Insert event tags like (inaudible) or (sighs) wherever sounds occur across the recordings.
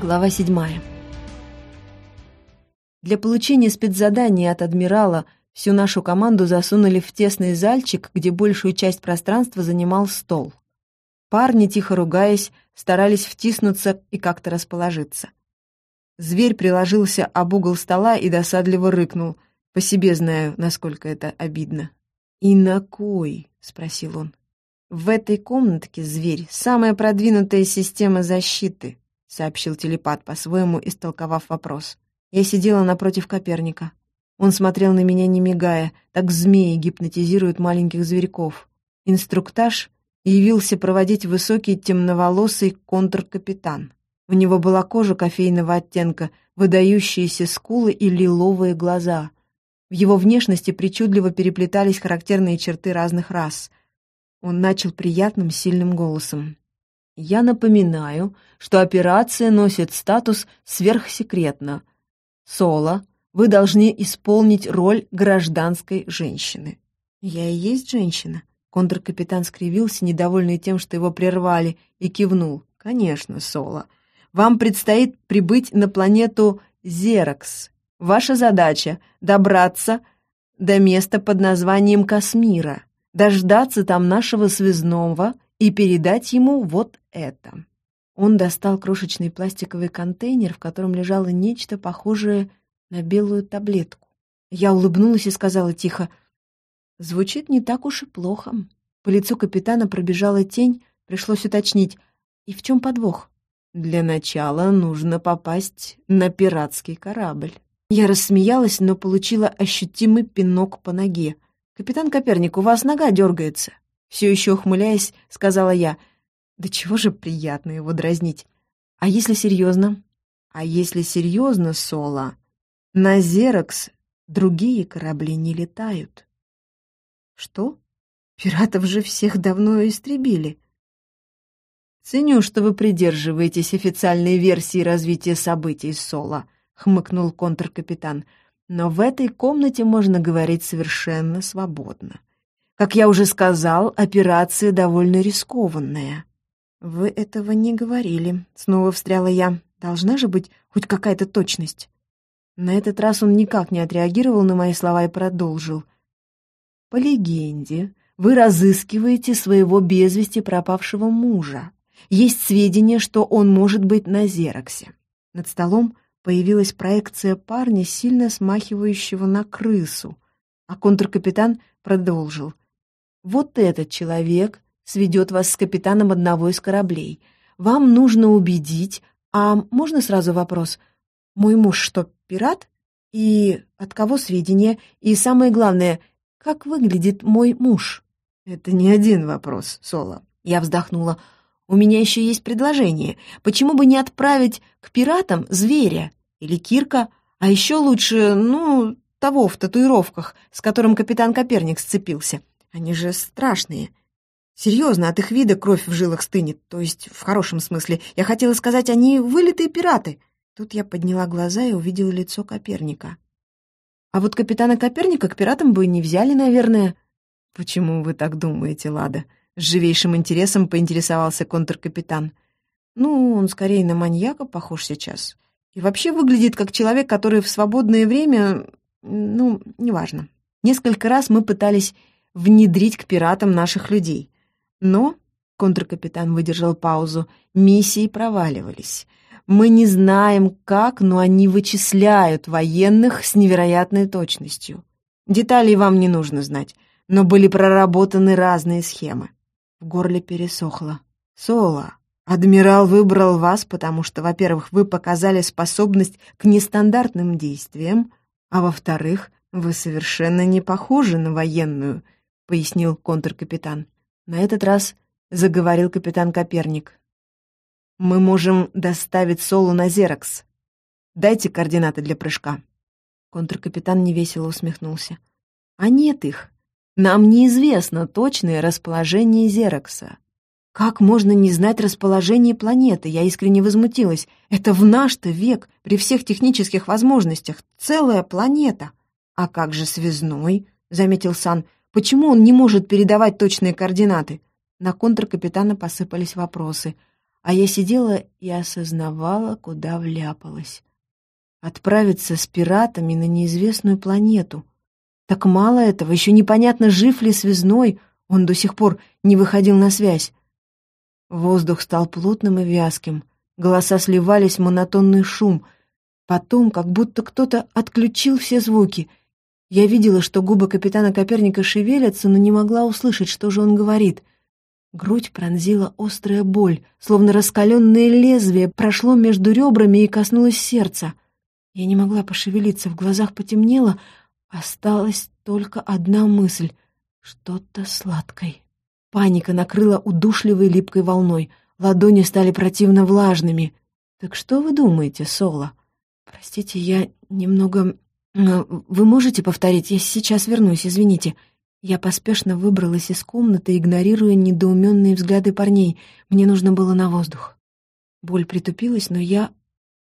Глава седьмая. Для получения спецзадания от адмирала всю нашу команду засунули в тесный зальчик, где большую часть пространства занимал стол. Парни, тихо ругаясь, старались втиснуться и как-то расположиться. Зверь приложился об угол стола и досадливо рыкнул. По себе знаю, насколько это обидно. «И на кой?» — спросил он. «В этой комнатке, зверь, самая продвинутая система защиты», — сообщил телепат, по-своему истолковав вопрос. Я сидела напротив Коперника. Он смотрел на меня, не мигая, так змеи гипнотизируют маленьких зверьков. Инструктаж явился проводить высокий темноволосый контркапитан. У него была кожа кофейного оттенка, выдающиеся скулы и лиловые глаза. В его внешности причудливо переплетались характерные черты разных рас. Он начал приятным, сильным голосом. «Я напоминаю, что операция носит статус сверхсекретно. Соло, вы должны исполнить роль гражданской женщины». «Я и есть женщина», Контркапитан скривился, недовольный тем, что его прервали, и кивнул. «Конечно, Соло. Вам предстоит прибыть на планету Зеракс. Ваша задача — добраться до места под названием Космира, дождаться там нашего связного и передать ему вот это». Он достал крошечный пластиковый контейнер, в котором лежало нечто похожее на белую таблетку. Я улыбнулась и сказала тихо — Звучит не так уж и плохо. По лицу капитана пробежала тень, пришлось уточнить. И в чем подвох? Для начала нужно попасть на пиратский корабль. Я рассмеялась, но получила ощутимый пинок по ноге. «Капитан Коперник, у вас нога дергается». Все еще ухмыляясь, сказала я. «Да чего же приятно его дразнить. А если серьезно?» «А если серьезно, Соло, на Зерокс другие корабли не летают». Что? Пиратов же всех давно истребили. Ценю, что вы придерживаетесь официальной версии развития событий Соло, хмыкнул контркапитан. Но в этой комнате можно говорить совершенно свободно. Как я уже сказал, операция довольно рискованная. Вы этого не говорили, снова встряла я. Должна же быть хоть какая-то точность. На этот раз он никак не отреагировал на мои слова и продолжил. По легенде, вы разыскиваете своего без вести пропавшего мужа. Есть сведения, что он может быть на Зероксе. Над столом появилась проекция парня, сильно смахивающего на крысу, а контркапитан продолжил. «Вот этот человек сведет вас с капитаном одного из кораблей. Вам нужно убедить... А можно сразу вопрос? Мой муж что, пират? И от кого сведения? И самое главное — как выглядит мой муж?» «Это не один вопрос, Соло». Я вздохнула. «У меня еще есть предложение. Почему бы не отправить к пиратам зверя? Или Кирка? А еще лучше, ну, того в татуировках, с которым капитан Коперник сцепился. Они же страшные. Серьезно, от их вида кровь в жилах стынет. То есть, в хорошем смысле. Я хотела сказать, они вылитые пираты». Тут я подняла глаза и увидела лицо Коперника. А вот капитана Коперника к пиратам бы не взяли, наверное. Почему вы так думаете, Лада? С живейшим интересом поинтересовался контркапитан. Ну, он скорее на маньяка похож сейчас. И вообще выглядит как человек, который в свободное время... Ну, неважно. Несколько раз мы пытались внедрить к пиратам наших людей. Но, контркапитан выдержал паузу, миссии проваливались. Мы не знаем, как, но они вычисляют военных с невероятной точностью. Деталей вам не нужно знать, но были проработаны разные схемы. В горле пересохло. Соло, адмирал выбрал вас, потому что, во-первых, вы показали способность к нестандартным действиям, а во-вторых, вы совершенно не похожи на военную, пояснил контркапитан. На этот раз заговорил капитан Коперник. Мы можем доставить Солу на Зеракс. Дайте координаты для прыжка». Контркапитан невесело усмехнулся. «А нет их. Нам неизвестно точное расположение Зеракса. Как можно не знать расположение планеты? Я искренне возмутилась. Это в наш-то век, при всех технических возможностях, целая планета. А как же связной? Заметил Сан. Почему он не может передавать точные координаты? На контркапитана посыпались вопросы. а я сидела и осознавала, куда вляпалась. Отправиться с пиратами на неизвестную планету. Так мало этого, еще непонятно, жив ли связной, он до сих пор не выходил на связь. Воздух стал плотным и вязким, голоса сливались в монотонный шум. Потом, как будто кто-то отключил все звуки. Я видела, что губы капитана Коперника шевелятся, но не могла услышать, что же он говорит — Грудь пронзила острая боль, словно раскаленное лезвие прошло между ребрами и коснулось сердца. Я не могла пошевелиться, в глазах потемнело, осталась только одна мысль — что-то сладкое. Паника накрыла удушливой липкой волной, ладони стали противно влажными. «Так что вы думаете, Соло?» «Простите, я немного... Вы можете повторить? Я сейчас вернусь, извините». Я поспешно выбралась из комнаты, игнорируя недоуменные взгляды парней. Мне нужно было на воздух. Боль притупилась, но я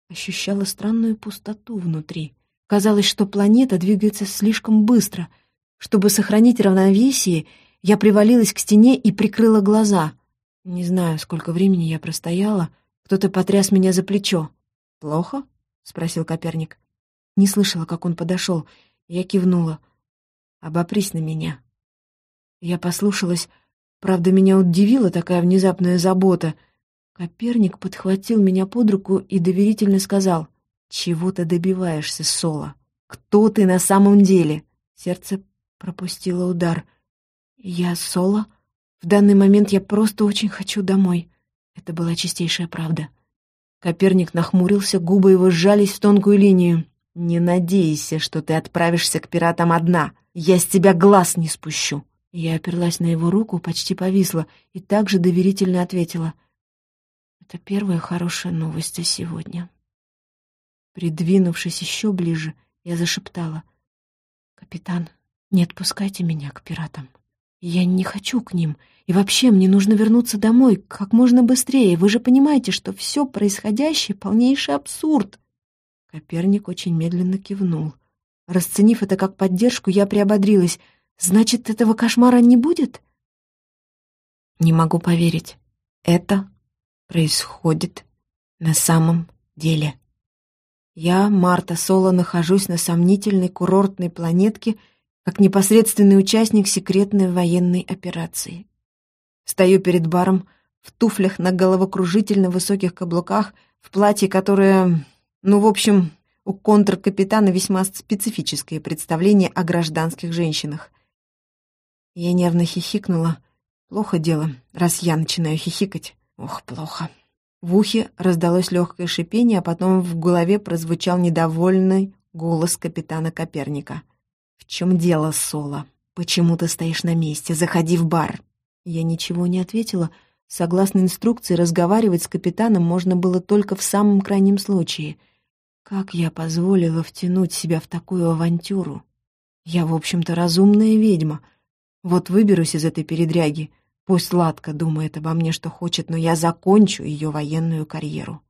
ощущала странную пустоту внутри. Казалось, что планета двигается слишком быстро. Чтобы сохранить равновесие, я привалилась к стене и прикрыла глаза. Не знаю, сколько времени я простояла. Кто-то потряс меня за плечо. «Плохо?» — спросил Коперник. Не слышала, как он подошел. Я кивнула. «Обопрись на меня». Я послушалась. Правда, меня удивила такая внезапная забота. Коперник подхватил меня под руку и доверительно сказал, «Чего ты добиваешься, Соло? Кто ты на самом деле?» Сердце пропустило удар. «Я Соло? В данный момент я просто очень хочу домой». Это была чистейшая правда. Коперник нахмурился, губы его сжались в тонкую линию. «Не надейся, что ты отправишься к пиратам одна. Я с тебя глаз не спущу». Я оперлась на его руку, почти повисла, и также доверительно ответила. «Это первая хорошая новость за сегодня». Придвинувшись еще ближе, я зашептала. «Капитан, не отпускайте меня к пиратам. Я не хочу к ним, и вообще мне нужно вернуться домой как можно быстрее. Вы же понимаете, что все происходящее — полнейший абсурд». Коперник очень медленно кивнул. Расценив это как поддержку, я приободрилась — Значит, этого кошмара не будет? Не могу поверить. Это происходит на самом деле. Я, Марта Соло, нахожусь на сомнительной курортной планетке как непосредственный участник секретной военной операции. Стою перед баром в туфлях на головокружительно высоких каблуках, в платье, которое, ну, в общем, у контркапитана весьма специфическое представление о гражданских женщинах. Я нервно хихикнула. Плохо дело, раз я начинаю хихикать. Ох, плохо. В ухе раздалось легкое шипение, а потом в голове прозвучал недовольный голос капитана Коперника. «В чем дело, Соло? Почему ты стоишь на месте? Заходи в бар!» Я ничего не ответила. Согласно инструкции, разговаривать с капитаном можно было только в самом крайнем случае. Как я позволила втянуть себя в такую авантюру? Я, в общем-то, разумная ведьма — вот выберусь из этой передряги. Пусть Ладка думает обо мне, что хочет, но я закончу ее военную карьеру.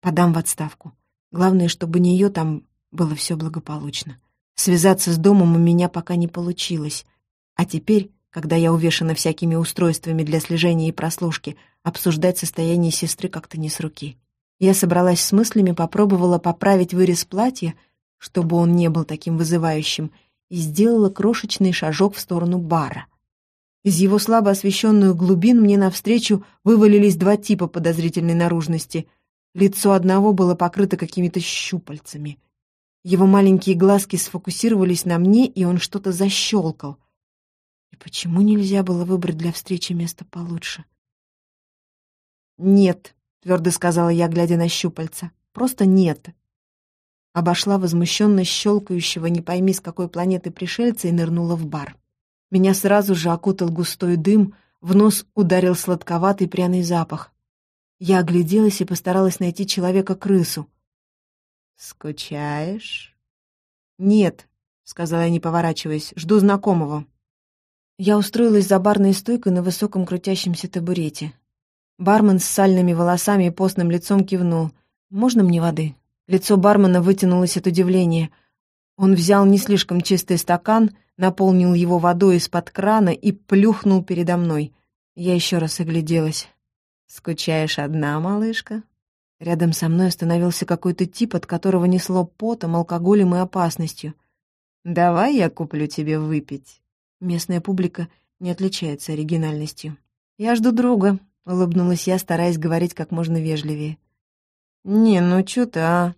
Подам в отставку. Главное, чтобы у нее там было все благополучно. Связаться с домом у меня пока не получилось. А теперь, когда я увешана всякими устройствами для слежения и прослушки, обсуждать состояние сестры как-то не с руки. Я собралась с мыслями, попробовала поправить вырез платья, чтобы он не был таким вызывающим, и сделала крошечный шажок в сторону бара. Из его слабо освещенных глубин мне навстречу вывалились два типа подозрительной наружности. Лицо одного было покрыто какими-то щупальцами. Его маленькие глазки сфокусировались на мне, и он что-то защелкал. И почему нельзя было выбрать для встречи место получше? «Нет», — твердо сказала я, глядя на щупальца. «Просто нет обошла возмущенно щелкающего не пойми с какой планеты пришельца и нырнула в бар. Меня сразу же окутал густой дым, в нос ударил сладковатый пряный запах. Я огляделась и постаралась найти человека-крысу. «Скучаешь?» «Нет», — сказала я, не поворачиваясь, — «жду знакомого». Я устроилась за барной стойкой на высоком крутящемся табурете. Бармен с сальными волосами и постным лицом кивнул. «Можно мне воды?» Лицо бармена вытянулось от удивления. Он взял не слишком чистый стакан, наполнил его водой из-под крана и плюхнул передо мной. Я еще раз огляделась. «Скучаешь одна, малышка?» Рядом со мной остановился какой-то тип, от которого несло потом, алкоголем и опасностью. «Давай я куплю тебе выпить». Местная публика не отличается оригинальностью. «Я жду друга», — улыбнулась я, стараясь говорить как можно вежливее. «Не, ну чё ты, а?»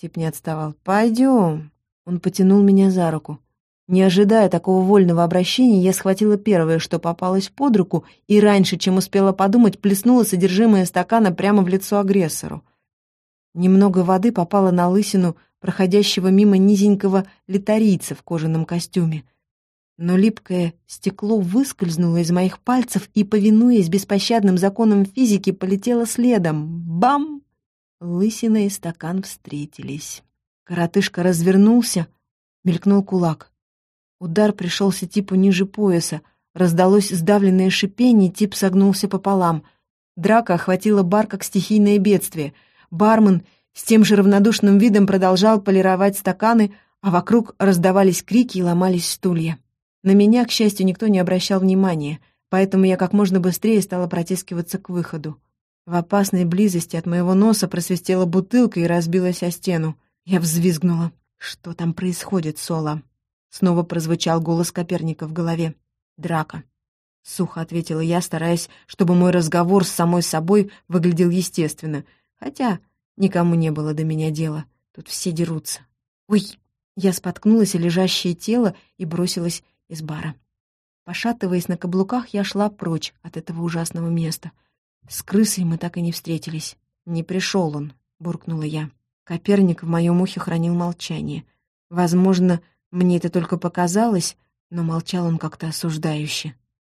Тип не отставал. «Пойдём». Он потянул меня за руку. Не ожидая такого вольного обращения, я схватила первое, что попалось под руку, и раньше, чем успела подумать, плеснула содержимое стакана прямо в лицо агрессору. Немного воды попало на лысину проходящего мимо низенького литарийца в кожаном костюме. Но липкое стекло выскользнуло из моих пальцев и, повинуясь беспощадным законам физики, полетело следом. Бам! Лысина и стакан встретились. Коротышка развернулся, мелькнул кулак. Удар пришелся типу ниже пояса. Раздалось сдавленное шипение, тип согнулся пополам. Драка охватила бар как стихийное бедствие. Бармен с тем же равнодушным видом продолжал полировать стаканы, а вокруг раздавались крики и ломались стулья. На меня, к счастью, никто не обращал внимания, поэтому я как можно быстрее стала протискиваться к выходу. В опасной близости от моего носа просвистела бутылка и разбилась о стену. Я взвизгнула. «Что там происходит, Соло?» Снова прозвучал голос Коперника в голове. «Драка». Сухо ответила я, стараясь, чтобы мой разговор с самой собой выглядел естественно. Хотя никому не было до меня дела. Тут все дерутся. «Ой!» Я споткнулась о лежащее тело и бросилась из бара. Пошатываясь на каблуках, я шла прочь от этого ужасного места. С крысой мы так и не встретились. «Не пришел он», — буркнула я. Коперник в моем ухе хранил молчание. Возможно, мне это только показалось, но молчал он как-то осуждающе.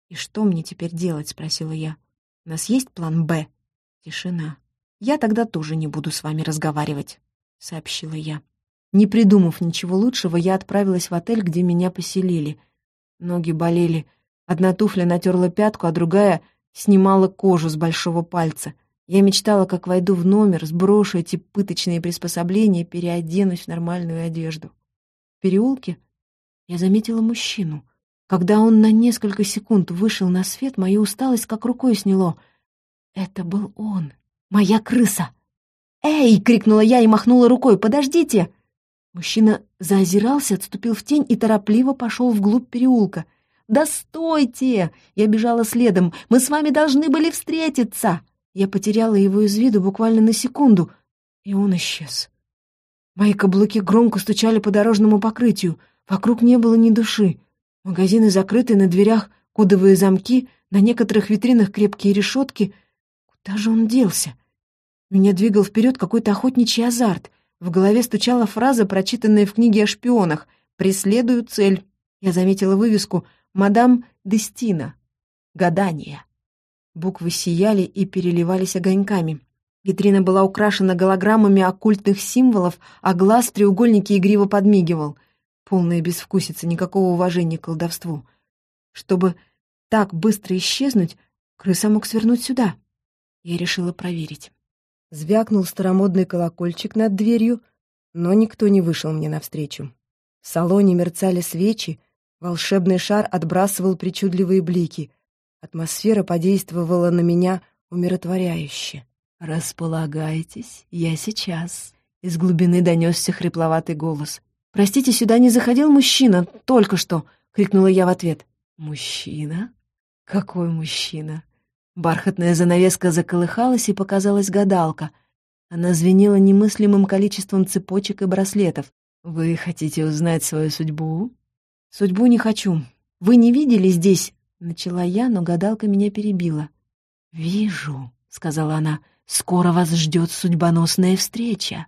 «И что мне теперь делать?» — спросила я. «У нас есть план «Б»?» Тишина. «Я тогда тоже не буду с вами разговаривать», — сообщила я. Не придумав ничего лучшего, я отправилась в отель, где меня поселили. Ноги болели. Одна туфля натерла пятку, а другая снимала кожу с большого пальца. Я мечтала, как войду в номер, сброшу эти пыточные приспособления и переоденусь в нормальную одежду. В переулке я заметила мужчину. Когда он на несколько секунд вышел на свет, мою усталость как рукой сняло. Это был он, моя крыса. «Эй!» — крикнула я и махнула рукой. «Подождите!» Мужчина заозирался, отступил в тень и торопливо пошел вглубь переулка. «Да стойте!» Я бежала следом. «Мы с вами должны были встретиться!» Я потеряла его из виду буквально на секунду, и он исчез. Мои каблуки громко стучали по дорожному покрытию. Вокруг не было ни души. Магазины закрыты, на дверях кодовые замки, на некоторых витринах крепкие решетки. Куда же он делся? Меня двигал вперед какой-то охотничий азарт. В голове стучала фраза, прочитанная в книге о шпионах «Преследую цель». Я заметила вывеску «Мадам Дестина». Гадание. Буквы сияли и переливались огоньками. Витрина была украшена голограммами оккультных символов, а глаз в треугольнике игриво подмигивал. Полная безвкусица, никакого уважения к колдовству. Чтобы так быстро исчезнуть, крыса мог свернуть сюда. Я решила проверить. Звякнул старомодный колокольчик над дверью, но никто не вышел мне навстречу. В салоне мерцали свечи, волшебный шар отбрасывал причудливые блики. Атмосфера подействовала на меня умиротворяюще. «Располагайтесь, я сейчас», — из глубины донесся хрипловатый голос. «Простите, сюда не заходил мужчина, только что», — крикнула я в ответ. «Мужчина? Какой мужчина?» Бархатная занавеска заколыхалась, и показалась гадалка. Она звенела немыслимым количеством цепочек и браслетов. «Вы хотите узнать свою судьбу?» «Судьбу не хочу. Вы не видели здесь?» Начала я, но гадалка меня перебила. «Вижу», — сказала она, — «скоро вас ждет судьбоносная встреча».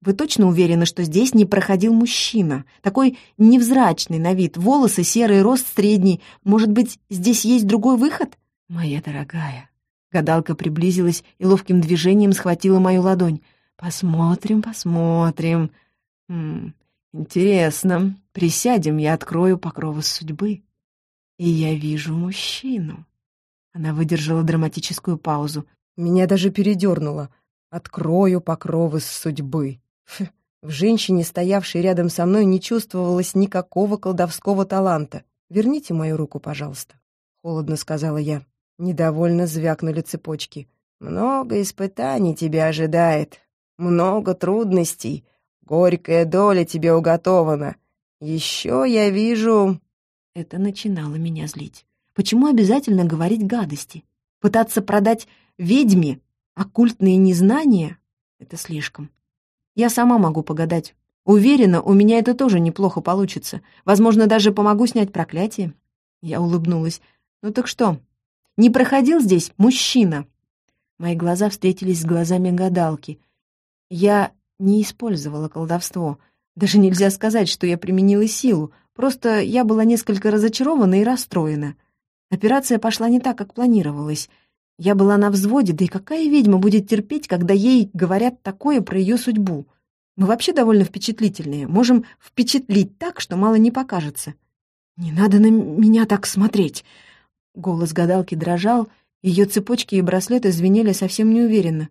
«Вы точно уверены, что здесь не проходил мужчина? Такой невзрачный на вид, волосы серый, рост средний. Может быть, здесь есть другой выход?» «Моя дорогая». Гадалка приблизилась и ловким движением схватила мою ладонь. «Посмотрим, посмотрим. М -м, интересно. Присядем, я открою покровы судьбы. И я вижу мужчину». Она выдержала драматическую паузу. Меня даже передернуло. «Открою покровы судьбы». В женщине, стоявшей рядом со мной, не чувствовалось никакого колдовского таланта. «Верните мою руку, пожалуйста», — холодно сказала я. Недовольно звякнули цепочки. Много испытаний тебя ожидает, много трудностей, горькая доля тебе уготована. Еще я вижу...» Это начинало меня злить. Почему обязательно говорить гадости? Пытаться продать ведьме оккультные незнания — это слишком. Я сама могу погадать. Уверена, у меня это тоже неплохо получится. Возможно, даже помогу снять проклятие. Я улыбнулась. «Ну так что, не проходил здесь мужчина?» Мои глаза встретились с глазами гадалки. Я не использовала колдовство. Даже нельзя сказать, что я применила силу. Просто я была несколько разочарована и расстроена. Операция пошла не так, как планировалось. Я была на взводе, да и какая ведьма будет терпеть, когда ей говорят такое про ее судьбу? Мы вообще довольно впечатлительные, можем впечатлить так, что мало не покажется. «Не надо на меня так смотреть!» Голос гадалки дрожал, ее цепочки и браслеты звенели совсем неуверенно.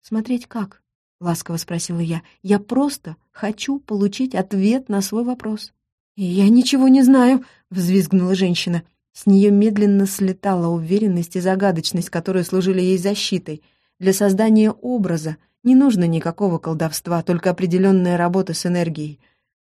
«Смотреть как?» — ласково спросила я. «Я просто хочу получить ответ на свой вопрос». «Я ничего не знаю», — взвизгнула женщина. С нее медленно слетала уверенность и загадочность, которые служили ей защитой. Для создания образа не нужно никакого колдовства, только определенная работа с энергией.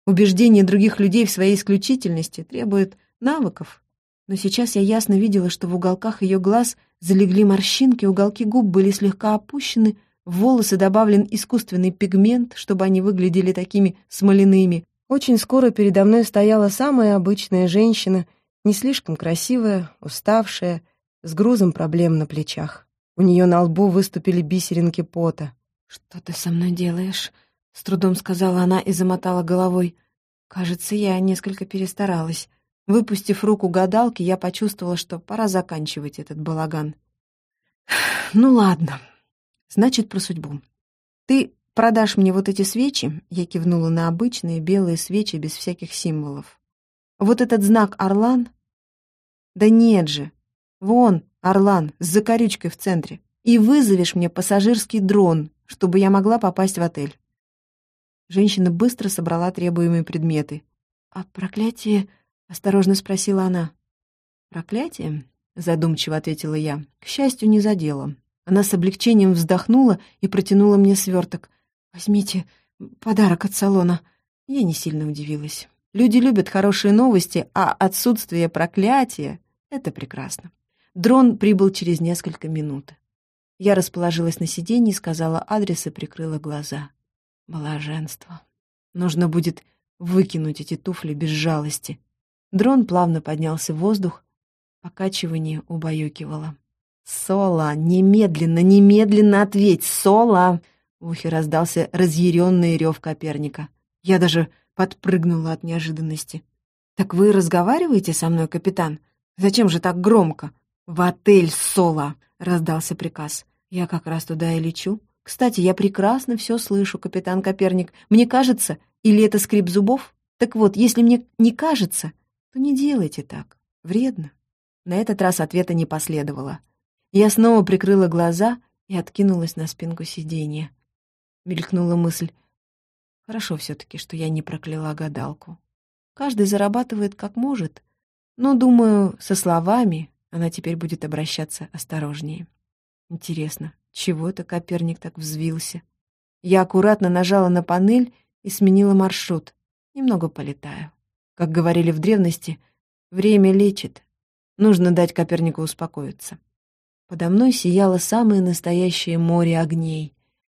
Убеждение других людей в своей исключительности требует навыков, но сейчас я ясно видела, что в уголках ее глаз залегли морщинки, уголки губ были слегка опущены, в волосы добавлен искусственный пигмент, чтобы они выглядели такими смоляными. Очень скоро передо мной стояла самая обычная женщина, не слишком красивая, уставшая, с грузом проблем на плечах. У нее на лбу выступили бисеринки пота. «Что ты со мной делаешь?» — с трудом сказала она и замотала головой. «Кажется, я несколько перестаралась». Выпустив руку гадалки, я почувствовала, что пора заканчивать этот балаган. (sighs) «Ну ладно. Значит, про судьбу. Ты продашь мне вот эти свечи?» Я кивнула на обычные белые свечи без всяких символов. «Вот этот знак «Орлан»?» «Да нет же. Вон, Орлан, с закорючкой в центре. И вызовешь мне пассажирский дрон, чтобы я могла попасть в отель». Женщина быстро собрала требуемые предметы. «А проклятие...» Осторожно спросила она. «Проклятие?» — задумчиво ответила я. «К счастью, не задела». Она с облегчением вздохнула и протянула мне сверток. «Возьмите подарок от салона». Я не сильно удивилась. Люди любят хорошие новости, а отсутствие проклятия — это прекрасно. Дрон прибыл через несколько минут. Я расположилась на сиденье, сказала адрес и прикрыла глаза. Блаженство. Нужно будет выкинуть эти туфли без жалости. Дрон плавно поднялся в воздух, покачивание убаюкивало. «Соло! Немедленно, немедленно ответь! Соло!» В ухе раздался разъяренный рев Коперника. Я даже подпрыгнула от неожиданности. «Так вы разговариваете со мной, капитан? Зачем же так громко?» «В отель, Соло!» — раздался приказ. «Я как раз туда и лечу. Кстати, я прекрасно все слышу, капитан Коперник. Мне кажется, или это скрип зубов? Так вот, если мне не кажется, то не делайте так. Вредно. На этот раз ответа не последовало. Я снова прикрыла глаза и откинулась на спинку сиденья. Мелькнула мысль. Хорошо все-таки, что я не прокляла гадалку. Каждый зарабатывает как может, но, думаю, со словами она теперь будет обращаться осторожнее. Интересно, чего это Коперник так взвился? Я аккуратно нажала на панель и сменила маршрут. Немного полетаю. Как говорили в древности, время лечит. Нужно дать Копернику успокоиться. Подо мной сияло самое настоящее море огней.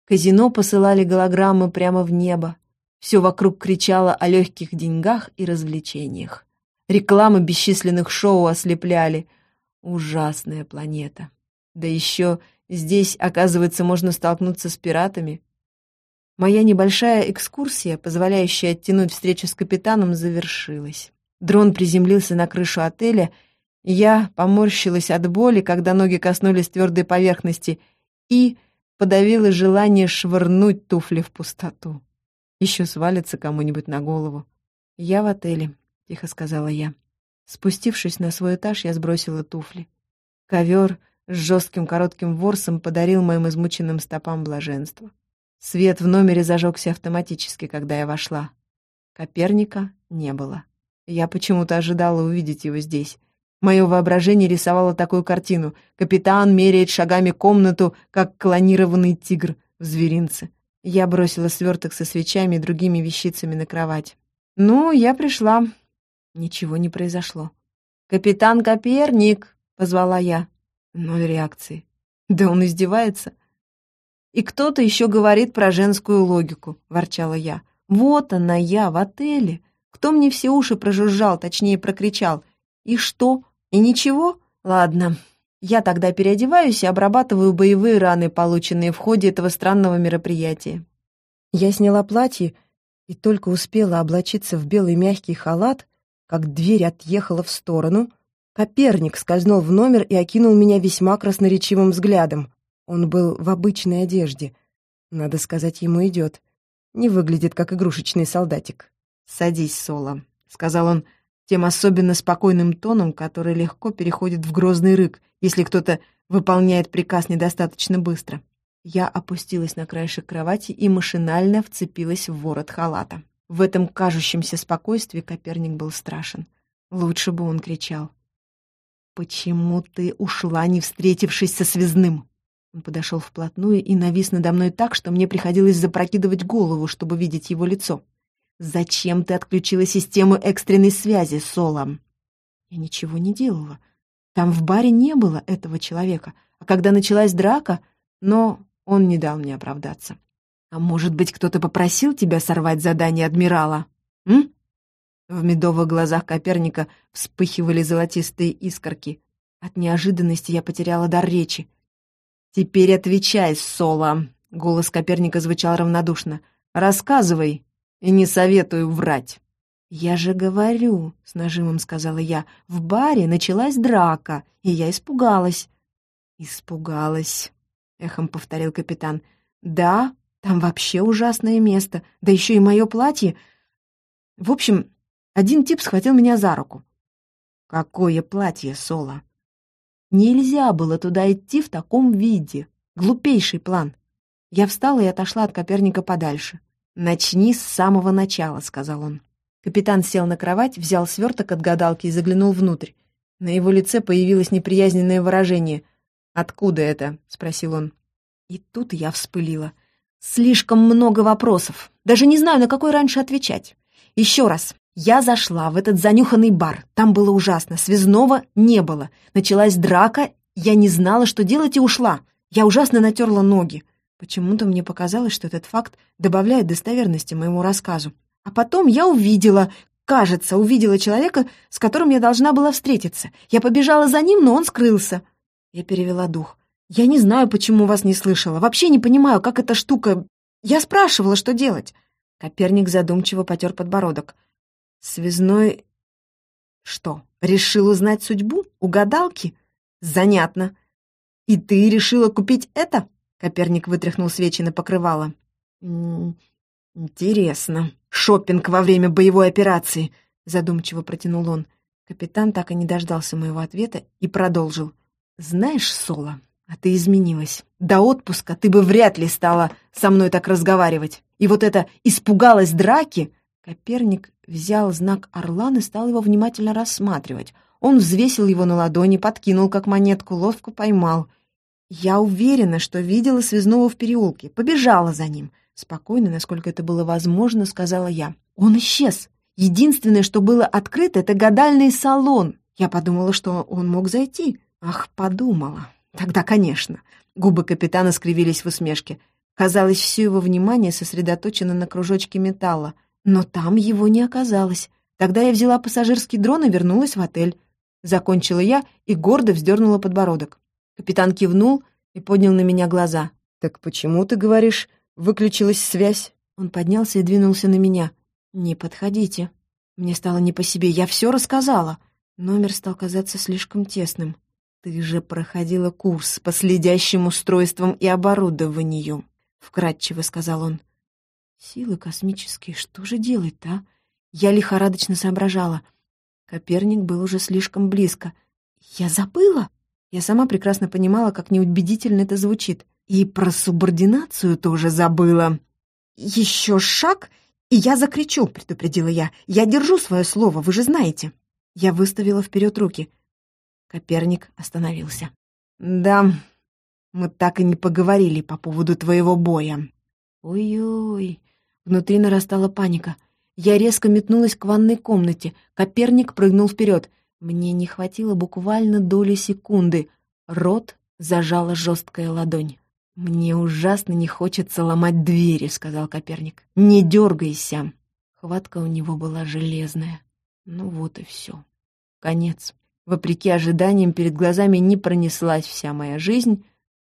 Казино посылали голограммы прямо в небо. Все вокруг кричало о легких деньгах и развлечениях. Рекламы бесчисленных шоу ослепляли. Ужасная планета. Да еще здесь, оказывается, можно столкнуться с пиратами, Моя небольшая экскурсия, позволяющая оттянуть встречу с капитаном, завершилась. Дрон приземлился на крышу отеля, и я поморщилась от боли, когда ноги коснулись твердой поверхности, и подавила желание швырнуть туфли в пустоту. Еще свалится кому-нибудь на голову. «Я в отеле», — тихо сказала я. Спустившись на свой этаж, я сбросила туфли. Ковер с жестким коротким ворсом подарил моим измученным стопам блаженство. Свет в номере зажегся автоматически, когда я вошла. Коперника не было. Я почему-то ожидала увидеть его здесь. Мое воображение рисовало такую картину. Капитан меряет шагами комнату, как клонированный тигр в зверинце. Я бросила сверток со свечами и другими вещицами на кровать. «Ну, я пришла». Ничего не произошло. «Капитан Коперник!» — позвала я. Ноль реакции. Да он издевается. «И кто-то еще говорит про женскую логику», — ворчала я. «Вот она я, в отеле. Кто мне все уши прожужжал, точнее прокричал? И что? И ничего? Ладно, я тогда переодеваюсь и обрабатываю боевые раны, полученные в ходе этого странного мероприятия». Я сняла платье и только успела облачиться в белый мягкий халат, как дверь отъехала в сторону. Коперник скользнул в номер и окинул меня весьма красноречивым взглядом. Он был в обычной одежде. Надо сказать, ему идет. Не выглядит, как игрушечный солдатик. «Садись, Соло», — сказал он тем особенно спокойным тоном, который легко переходит в грозный рык, если кто-то выполняет приказ недостаточно быстро. Я опустилась на краешек кровати и машинально вцепилась в ворот халата. В этом кажущемся спокойствии Коперник был страшен. Лучше бы он кричал. «Почему ты ушла, не встретившись со связным?» Он подошел вплотную и навис надо мной так, что мне приходилось запрокидывать голову, чтобы видеть его лицо. «Зачем ты отключила систему экстренной связи, Солом?» Я ничего не делала. Там в баре не было этого человека. А когда началась драка, но он не дал мне оправдаться. «А может быть, кто-то попросил тебя сорвать задание адмирала? М?» В медовых глазах Коперника вспыхивали золотистые искорки. От неожиданности я потеряла дар речи. «Теперь отвечай, Соло!» — голос Коперника звучал равнодушно. «Рассказывай, и не советую врать». «Я же говорю», — с нажимом сказала я, — «в баре началась драка, и я испугалась». «Испугалась», — эхом повторил капитан. «Да, там вообще ужасное место, да еще и мое платье. В общем, один тип схватил меня за руку. Какое платье, Соло? Нельзя было туда идти в таком виде. Глупейший план. Я встала и отошла от Коперника подальше. «Начни с самого начала», — сказал он. Капитан сел на кровать, взял сверток от гадалки и заглянул внутрь. На его лице появилось неприязненное выражение. «Откуда это?» — спросил он. И тут я вспылила. «Слишком много вопросов. Даже не знаю, на какой раньше отвечать. Еще раз. Я зашла в этот занюханный бар. Там было ужасно. Связного не было. Началась драка. Я не знала, что делать, и ушла. Я ужасно натерла ноги. Почему-то мне показалось, что этот факт добавляет достоверности моему рассказу. А потом я увидела, кажется, увидела человека, с которым я должна была встретиться. Я побежала за ним, но он скрылся. Я перевела дух. Я не знаю, почему вас не слышала. Вообще не понимаю, как эта штука... Я спрашивала, что делать. Коперник задумчиво потер подбородок. Связной... Что, решил узнать судьбу? У гадалки? Занятно. И ты решила купить это? Коперник вытряхнул свечи на покрывало. Интересно. Шопинг во время боевой операции, задумчиво протянул он. Капитан так и не дождался моего ответа и продолжил. Знаешь, Соло, а ты изменилась. До отпуска ты бы вряд ли стала со мной так разговаривать. И вот это «испугалась драки» Коперник взял знак орлан и стал его внимательно рассматривать. Он взвесил его на ладони, подкинул как монетку, ловко поймал. Я уверена, что видела связного в переулке, побежала за ним. Спокойно, насколько это было возможно, сказала я. Он исчез. Единственное, что было открыто, это гадальный салон. Я подумала, что он мог зайти. Ах, подумала. Тогда, конечно. Губы капитана скривились в усмешке. Казалось, все его внимание сосредоточено на кружочке металла. Но там его не оказалось. Тогда я взяла пассажирский дрон и вернулась в отель. Закончила я и гордо вздернула подбородок. Капитан кивнул и поднял на меня глаза. «Так почему, ты говоришь, выключилась связь?» Он поднялся и двинулся на меня. «Не подходите». Мне стало не по себе, я все рассказала. Номер стал казаться слишком тесным. «Ты же проходила курс по следящим устройствам и оборудованию», — вкратчиво сказал он. Силы космические, что же делать-то, а? Я лихорадочно соображала. Коперник был уже слишком близко. Я забыла? Я сама прекрасно понимала, как неубедительно это звучит. И про субординацию тоже забыла. «Еще шаг, и я закричу», — предупредила я. «Я держу свое слово, вы же знаете». Я выставила вперед руки. Коперник остановился. «Да, мы так и не поговорили по поводу твоего боя». «Ой-ой!» Внутри нарастала паника. Я резко метнулась к ванной комнате. Коперник прыгнул вперед. Мне не хватило буквально доли секунды. Рот зажала жесткая ладонь. «Мне ужасно не хочется ломать двери», — сказал Коперник. «Не дергайся». Хватка у него была железная. Ну вот и все. Конец. Вопреки ожиданиям, перед глазами не пронеслась вся моя жизнь,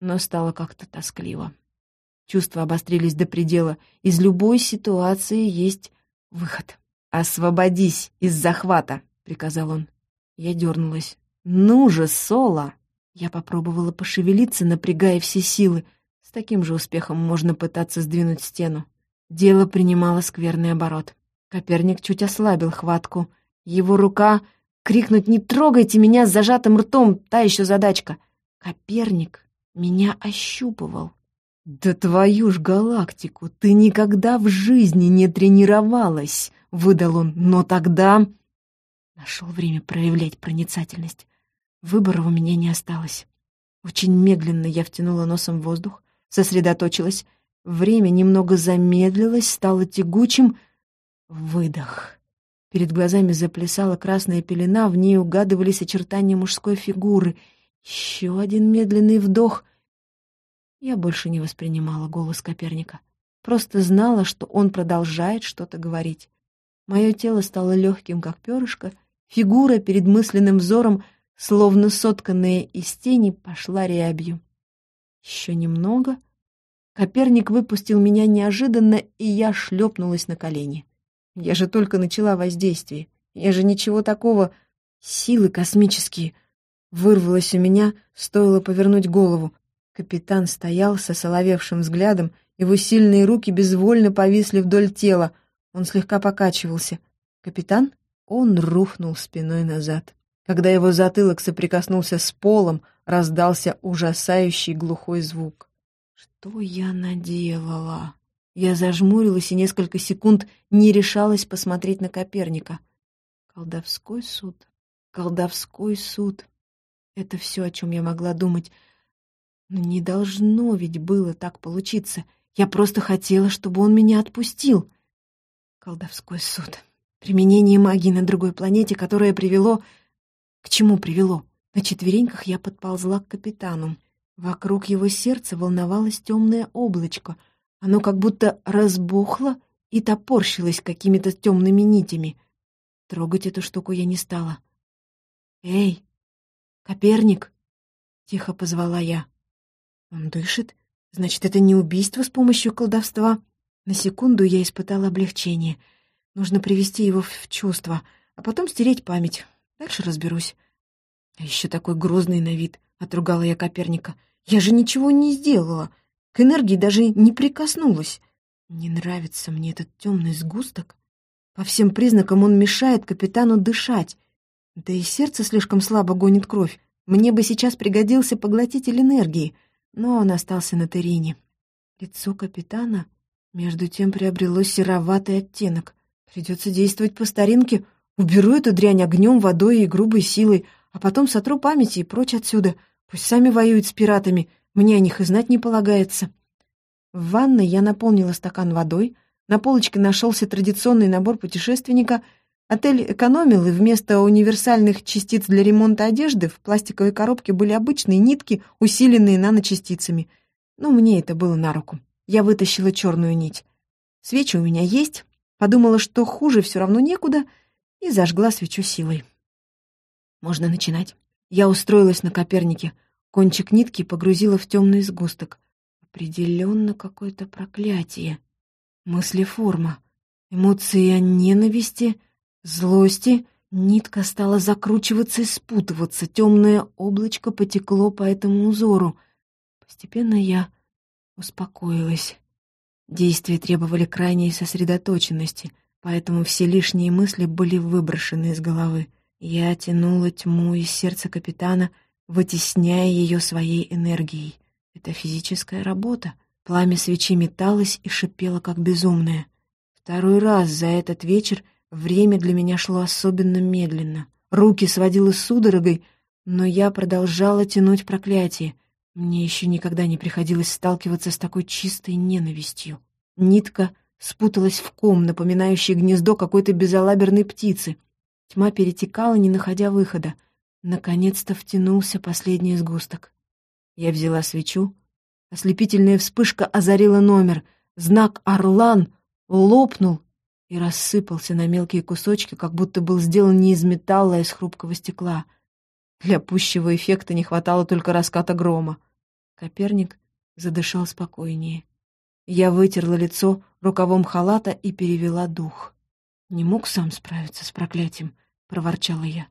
но стало как-то тоскливо. Чувства обострились до предела. Из любой ситуации есть выход. «Освободись из захвата», — приказал он. Я дернулась. «Ну же, Соло!» Я попробовала пошевелиться, напрягая все силы. С таким же успехом можно пытаться сдвинуть стену. Дело принимало скверный оборот. Коперник чуть ослабил хватку. Его рука... Крикнуть «Не трогайте меня с зажатым ртом!» — та еще задачка. Коперник меня ощупывал. «Да твою ж галактику! Ты никогда в жизни не тренировалась!» — выдал он. «Но тогда...» Нашел время проявлять проницательность. Выбора у меня не осталось. Очень медленно я втянула носом воздух, сосредоточилась. Время немного замедлилось, стало тягучим. Выдох. Перед глазами заплясала красная пелена, в ней угадывались очертания мужской фигуры. Еще один медленный вдох. Я больше не воспринимала голос Коперника. Просто знала, что он продолжает что-то говорить. Мое тело стало легким, как перышко. Фигура перед мысленным взором — словно сотканная из тени, пошла рябью. Еще немного. Коперник выпустил меня неожиданно, и я шлепнулась на колени. Я же только начала воздействие. Я же ничего такого... Силы космические. Вырвалось у меня, стоило повернуть голову. Капитан стоял со соловевшим взглядом, его сильные руки безвольно повисли вдоль тела. Он слегка покачивался. Капитан? Он рухнул спиной назад. Когда его затылок соприкоснулся с полом, раздался ужасающий глухой звук. Что я наделала? Я зажмурилась и несколько секунд не решалась посмотреть на Коперника. Колдовской суд, колдовской суд. Это все, о чем я могла думать. Но не должно ведь было так получиться. Я просто хотела, чтобы он меня отпустил. Колдовской суд. Применение магии на другой планете, которое привело к чему привело? На четвереньках я подползла к капитану. Вокруг его сердца волновалось темное облачко. Оно как будто разбухло и топорщилось какими-то темными нитями. Трогать эту штуку я не стала. «Эй, Коперник!» — тихо позвала я. «Он дышит? Значит, это не убийство с помощью колдовства?» На секунду я испытала облегчение. Нужно привести его в чувство, а потом стереть память. Дальше разберусь. А еще такой грозный на вид, — отругала я Коперника. Я же ничего не сделала. К энергии даже не прикоснулась. Не нравится мне этот темный сгусток. По всем признакам он мешает капитану дышать. Да и сердце слишком слабо гонит кровь. Мне бы сейчас пригодился поглотитель энергии, но он остался на Терине. Лицо капитана между тем приобрело сероватый оттенок. Придется действовать по старинке — Уберу эту дрянь огнем, водой и грубой силой, а потом сотру памяти и прочь отсюда. Пусть сами воюют с пиратами, мне о них и знать не полагается. В ванной я наполнила стакан водой, на полочке нашелся традиционный набор путешественника. Отель экономил, и вместо универсальных частиц для ремонта одежды в пластиковой коробке были обычные нитки, усиленные наночастицами. Но мне это было на руку. Я вытащила черную нить. Свечи у меня есть. Подумала, что хуже все равно некуда — и зажгла свечу силой. Можно начинать. Я устроилась на Копернике, кончик нитки погрузила в темный сгусток. Определенно какое-то проклятие. Мыслеформа, эмоции о ненависти, злости. Нитка стала закручиваться и спутываться, темное облачко потекло по этому узору. Постепенно я успокоилась. Действия требовали крайней сосредоточенности — поэтому все лишние мысли были выброшены из головы. Я тянула тьму из сердца капитана, вытесняя ее своей энергией. Это физическая работа. Пламя свечи металось и шипело, как безумное. Второй раз за этот вечер время для меня шло особенно медленно. Руки сводило судорогой, Но я продолжала тянуть проклятие. Мне еще никогда не приходилось сталкиваться с такой чистой ненавистью. Нитка спуталась в ком, напоминающий гнездо какой-то безалаберной птицы. Тьма перетекала, не находя выхода. Наконец-то втянулся последний сгусток. Я взяла свечу. Ослепительная вспышка озарила номер. Знак «Орлан» лопнул и рассыпался на мелкие кусочки, как будто был сделан не из металла, а из хрупкого стекла. Для пущего эффекта не хватало только раската грома. Коперник задышал спокойнее. Я вытерла лицо рукавом халата и перевела дух. «Не мог сам справиться с проклятием», — проворчала я.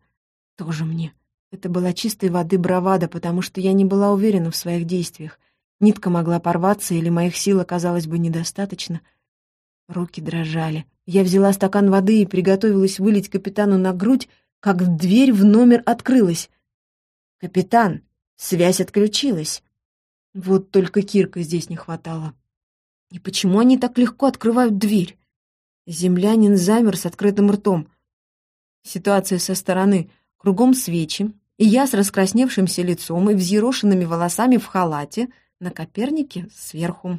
«Тоже мне. Это была чистой воды бравада, потому что я не была уверена в своих действиях. Нитка могла порваться, или моих сил оказалось бы недостаточно. Руки дрожали. Я взяла стакан воды и приготовилась вылить капитану на грудь, как дверь в номер открылась. «Капитан, связь отключилась». Вот только Кирка здесь не хватало. И почему они так легко открывают дверь? Землянин замер с открытым ртом. Ситуация со стороны. Кругом свечи, и я с раскрасневшимся лицом и взъерошенными волосами в халате, на Копернике сверху.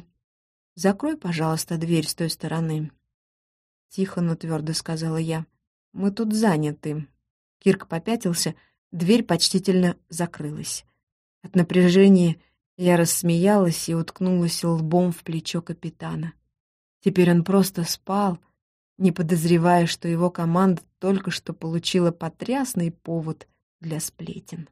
«Закрой, пожалуйста, дверь с той стороны». Тихо, но твердо сказала я. «Мы тут заняты». Кирк попятился, дверь почтительно закрылась. От напряжения я рассмеялась и уткнулась лбом в плечо капитана. Теперь он просто спал, не подозревая, что его команда только что получила потрясный повод для сплетен.